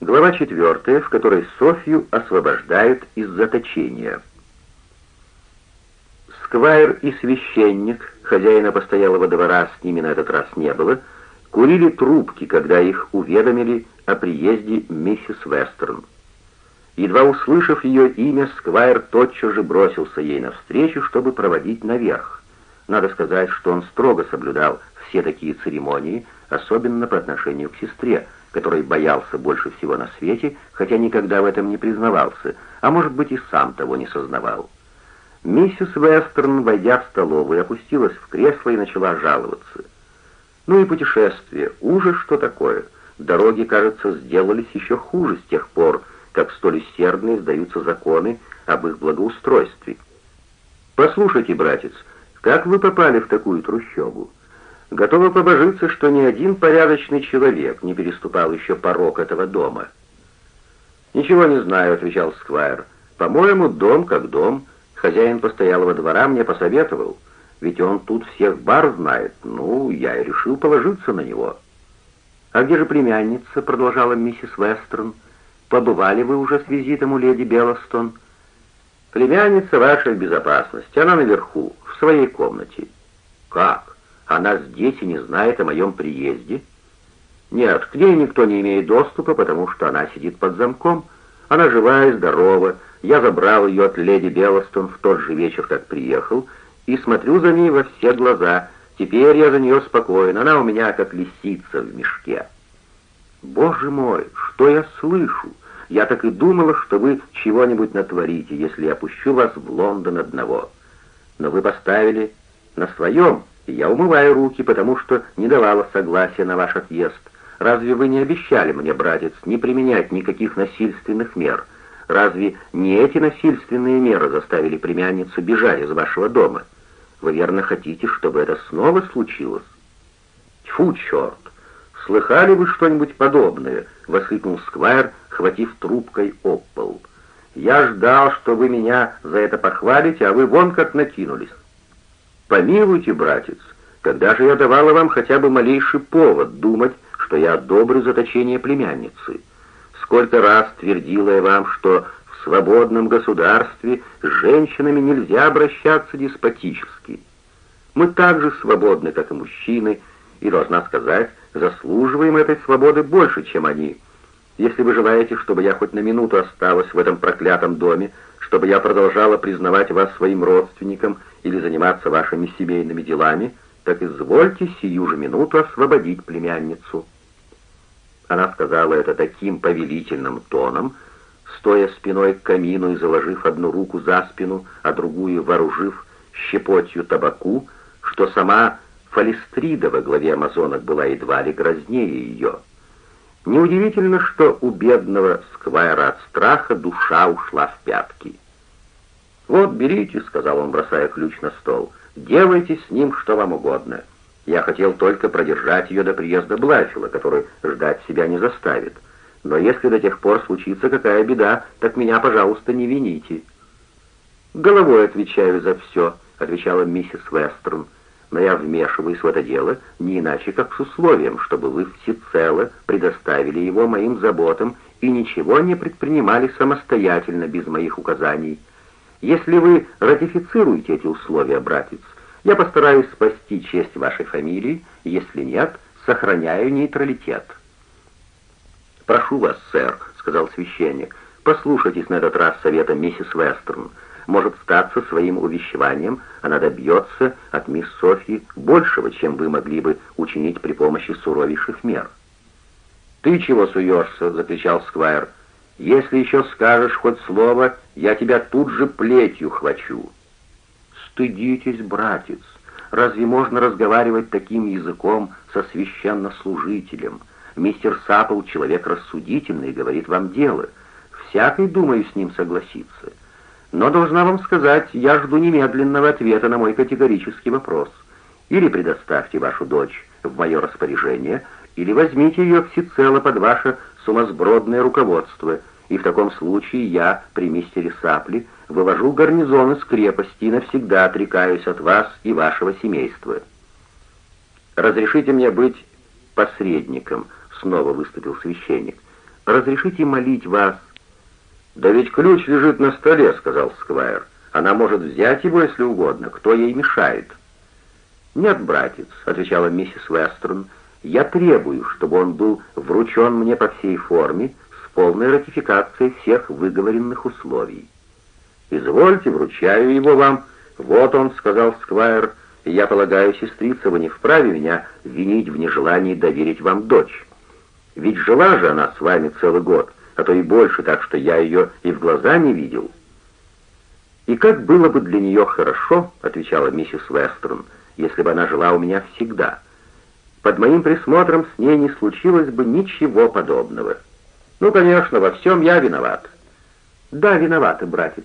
Глава четвертая, в которой Софью освобождают из заточения. Сквайр и священник, хозяина постоялого двора с ними на этот раз не было, курили трубки, когда их уведомили о приезде миссис Вестерн. Едва услышав ее имя, Сквайр тотчас же бросился ей навстречу, чтобы проводить наверх. Надо сказать, что он строго соблюдал все такие церемонии, особенно по отношению к сестре, которой боялся больше всего на свете, хотя никогда в этом не признавался, а может быть и сам того не сознавал. Миссис Вестерн, войдя в столовую, опустилась в кресло и начала жаловаться. Ну и путешествие, ужас что такое. Дороги, кажется, сделались еще хуже с тех пор, как столь усердно издаются законы об их благоустройстве. Послушайте, братец, как вы попали в такую трущобу? Готова побожиться, что ни один порядочный человек не переступал еще порог этого дома. «Ничего не знаю», — отвечал Сквайр. «По-моему, дом как дом. Хозяин постоялого двора мне посоветовал, ведь он тут всех бар знает. Ну, я и решил положиться на него». «А где же племянница?» — продолжала миссис Вестерн. «Побывали вы уже с визитом у леди Беллостон?» «Племянница ваша в безопасности. Она наверху, в своей комнате». «Как?» Она здесь и не знает о моем приезде? Нет, к ней никто не имеет доступа, потому что она сидит под замком. Она живая и здорова. Я забрал ее от леди Белостон в тот же вечер, как приехал, и смотрю за ней во все глаза. Теперь я за нее спокоен. Она у меня как лисица в мешке. Боже мой, что я слышу? Я так и думала, что вы чего-нибудь натворите, если я пущу вас в Лондон одного. Но вы поставили на своем я умываю руки, потому что не давала согласия на ваш отъезд. Разве вы не обещали мне, братец, не применять никаких насильственных мер? Разве не эти насильственные меры заставили племянницу бежать из вашего дома? Вы верно хотите, чтобы это снова случилось? Тьфу, черт! Слыхали вы что-нибудь подобное? воскликнул Сквайр, хватив трубкой об пол. Я ждал, что вы меня за это похвалите, а вы вон как накинулись. «Помилуйте, братец, когда же я давала вам хотя бы малейший повод думать, что я одобрю заточение племянницы? Сколько раз твердила я вам, что в свободном государстве с женщинами нельзя обращаться деспотически. Мы так же свободны, как и мужчины, и, должна сказать, заслуживаем этой свободы больше, чем они. Если вы желаете, чтобы я хоть на минуту осталась в этом проклятом доме, чтобы я продолжала признавать вас своим родственником или заниматься вашими семейными делами, так извольте сию же минуту освободить племянницу». Она сказала это таким повелительным тоном, стоя спиной к камину и заложив одну руку за спину, а другую вооружив щепотью табаку, что сама Фалистрида во главе амазонок была едва ли грознее ее. Неудивительно, что у бедного сквайра от страха душа ушла в пятки. «Вот, берите», — сказал он, бросая ключ на стол, — «делайте с ним что вам угодно. Я хотел только продержать ее до приезда Блафила, который ждать себя не заставит. Но если до тех пор случится какая беда, так меня, пожалуйста, не вините». «Головой отвечаю за все», — отвечала миссис Вестерн. «Но я вмешиваюсь в это дело не иначе, как с условием, чтобы вы всецело предоставили его моим заботам и ничего не предпринимали самостоятельно без моих указаний». Если вы ратифицируете эти условия, братец, я постараюсь спасти честь вашей фамилии, если нет, сохраняю нейтралитет». «Прошу вас, сэр», — сказал священник, — «послушайтесь на этот раз совета миссис Вестерн. Может статься своим увещеванием, она добьется от мисс Софьи большего, чем вы могли бы учинить при помощи суровейших мер». «Ты чего суешься?» — закричал Сквайр. Если еще скажешь хоть слово, я тебя тут же плетью хвачу». «Стыдитесь, братец! Разве можно разговаривать таким языком со священнослужителем? Мистер Саппл — человек рассудительный, говорит вам дело. Всякий, думаю, с ним согласиться. Но должна вам сказать, я жду немедленного ответа на мой категорический вопрос. Или предоставьте вашу дочь в мое распоряжение, или возьмите ее всецело под ваше сумасбродное руководство, и в таком случае я, при мистере Сапли, вывожу гарнизон из крепости и навсегда отрекаюсь от вас и вашего семейства. Разрешите мне быть посредником, снова выступил священник. разрешите молить вас?» «Да ведь ключ лежит на столе», — сказал Сквайр. «Она может взять его, если угодно. Кто ей мешает?» «Нет, братец», — отвечала миссис Вестерн, — «я требую, чтобы он был вручен мне по всей форме с полной ратификацией всех выговоренных условий». «Извольте, вручаю его вам. Вот он», — сказал Сквайр, — «я полагаю, сестрица, вы не вправе меня винить в нежелании доверить вам дочь. Ведь жила же она с вами целый год, а то и больше, так что я ее и в глаза не видел». «И как было бы для нее хорошо», — отвечала миссис Вестерн, — если бы она жила у меня всегда. Под моим присмотром с ней не случилось бы ничего подобного. Ну, конечно, во всем я виноват. Да, виноваты, братец.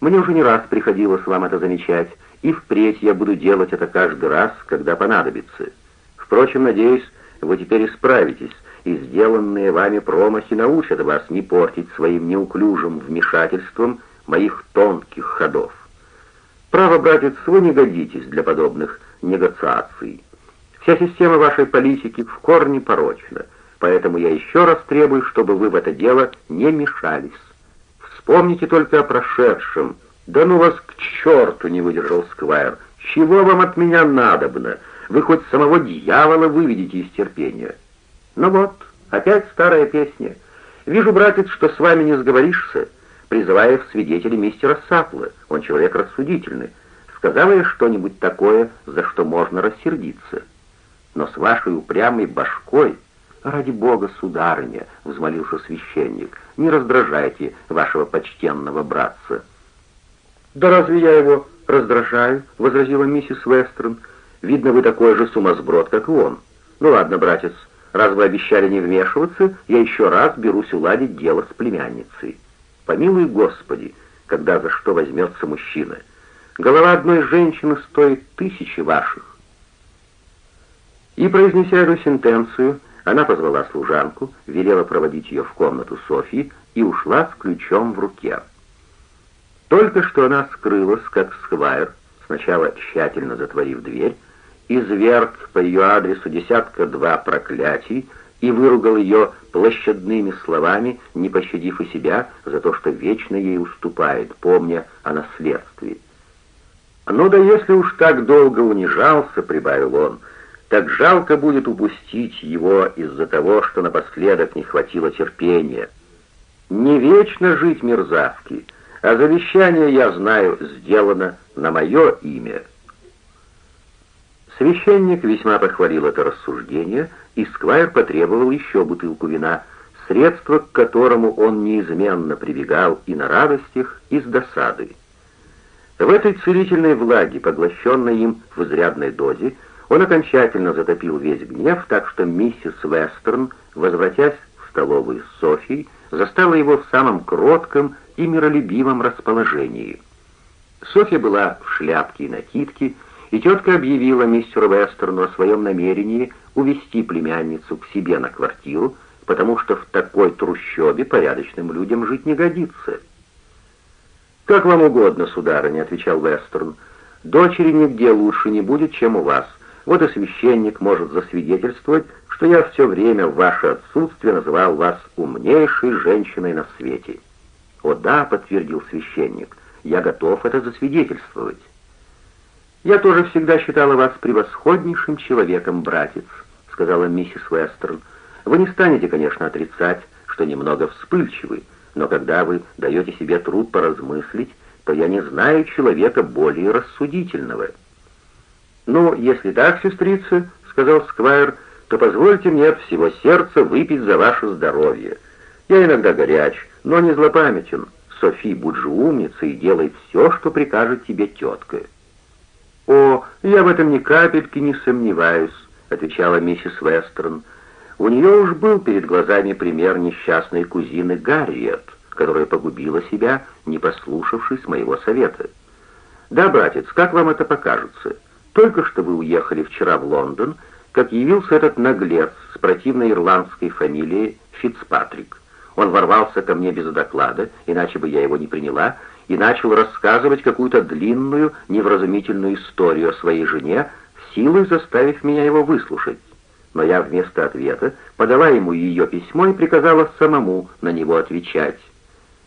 Мне уже не раз приходилось вам это замечать, и впредь я буду делать это каждый раз, когда понадобится. Впрочем, надеюсь, вы теперь исправитесь, и сделанные вами промахи научат вас не портить своим неуклюжим вмешательством моих тонких ходов. Право, братец, вы не годитесь для подобных негациаций. Вся система вашей политики в корне порочна, поэтому я еще раз требую, чтобы вы в это дело не мешались. Вспомните только о прошедшем. Да ну вас к черту, не выдержал Сквайр. Чего вам от меня надобно? Вы хоть самого дьявола выведете из терпения. Ну вот, опять старая песня. Вижу, братец, что с вами не сговоришься, призывая в свидетели мистера Сапла. Он человек рассудительный. Сказала я что-нибудь такое, за что можно рассердиться. Но с вашей упрямой башкой, ради бога, сударыня, взмолился священник, не раздражайте вашего почтенного братца. Да разве я его раздражаю? возразила миссис Вестерн. Видно, вы такой же сумасброд, как и он. Ну ладно, братец, раз вы обещали не вмешиваться, я еще раз берусь уладить дело с племянницей. Помилуй Господи, когда за что возьмется мужчина. Голова одной женщины стоит тысячи ваших. И, произнеся эту сентенцию, она позвала служанку, велела проводить ее в комнату Софьи и ушла с ключом в руке. Только что она скрылась, как сквайр, сначала тщательно затворив дверь, изверг по ее адресу десятка-два проклятий и выругал ее площадными словами, не пощадив и себя за то, что вечно ей уступает, помня о наследстве. «Ну да если уж так долго унижался», — прибавил он, — «так жалко будет упустить его из-за того, что напоследок не хватило терпения. Не вечно жить мерзавки, а завещание, я знаю, сделано на мое имя». Священник весьма похвалил это рассуждение, и Сквайр потребовал еще бутылку вина, средство к которому он неизменно прибегал и на радостях, и с досадой. В этой целительной влаге, поглощенной им в изрядной дозе, он окончательно затопил весь гнев, так что миссис Вестерн, возвратясь в столовую с Софией, застала его в самом кротком и миролюбивом расположении. Софья была в шляпке и накидке, и тетка объявила мистеру Вестерну о своем намерении увести племянницу к себе на квартиру, потому что в такой трущобе порядочным людям жить не годится. «Как вам угодно, сударыня», — отвечал Вестерн. «Дочери нигде лучше не будет, чем у вас. Вот и священник может засвидетельствовать, что я все время в ваше отсутствие называл вас умнейшей женщиной на свете». «О да», — подтвердил священник, — «я готов это засвидетельствовать». «Я тоже всегда считала вас превосходнейшим человеком, братец», — сказала миссис Вестерн. «Вы не станете, конечно, отрицать, что немного вспыльчивы, но когда вы даете себе труд поразмыслить, то я не знаю человека более рассудительного». «Ну, если так, сестрица», — сказал Сквайр, — «то позвольте мне от всего сердца выпить за ваше здоровье. Я иногда горяч, но не злопамятен. Софи, будь же умницей и делай все, что прикажет тебе тетка». «О, я в этом ни капельки не сомневаюсь», — отвечала миссис Вестерн. У нее уж был перед глазами пример несчастной кузины Гарриет, которая погубила себя, не послушавшись моего совета. «Да, братец, как вам это покажется? Только что вы уехали вчера в Лондон, как явился этот наглец с противной ирландской фамилией Фицпатрик. Он ворвался ко мне без доклада, иначе бы я его не приняла, и начал рассказывать какую-то длинную, невразумительную историю о своей жене, силой заставив меня его выслушать. но я вместо ответа подала ему ее письмо и приказала самому на него отвечать.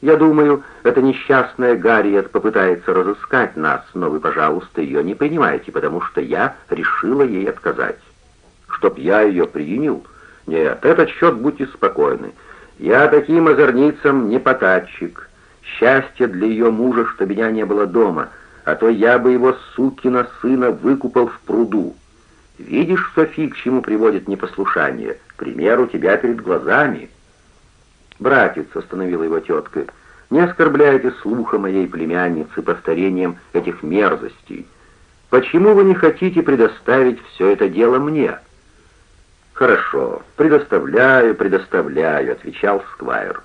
Я думаю, эта несчастная Гарриет попытается разыскать нас, но вы, пожалуйста, ее не принимайте, потому что я решила ей отказать. Чтоб я ее принял? Нет, этот счет будьте спокойны. Я таким озорницам не потатчик. Счастье для ее мужа, что меня не было дома, а то я бы его, сукина сына, выкупал в пруду. Видишь, Софи, к чему приводит непослушание? К примеру, тебя перед глазами». «Братец», — остановила его тетка, — «не оскорбляйте слуха моей племянницы повторением этих мерзостей. Почему вы не хотите предоставить все это дело мне?» «Хорошо, предоставляю, предоставляю», — отвечал Сквайр.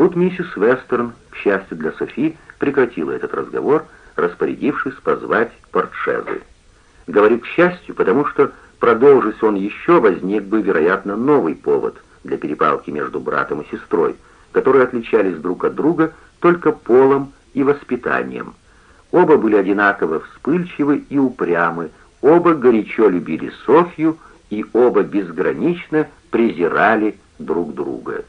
Тут миссис Вестерн, к счастью для Софи, прекратила этот разговор, распорядившись позвать портшезы. Говорю «к счастью», потому что, продолжись он еще, возник бы, вероятно, новый повод — для перепалки между братом и сестрой, которые отличались друг от друга только полом и воспитанием. Оба были одинаково вспыльчивы и упрямы, оба горячо любили Софью и оба безгранично презирали друг друга.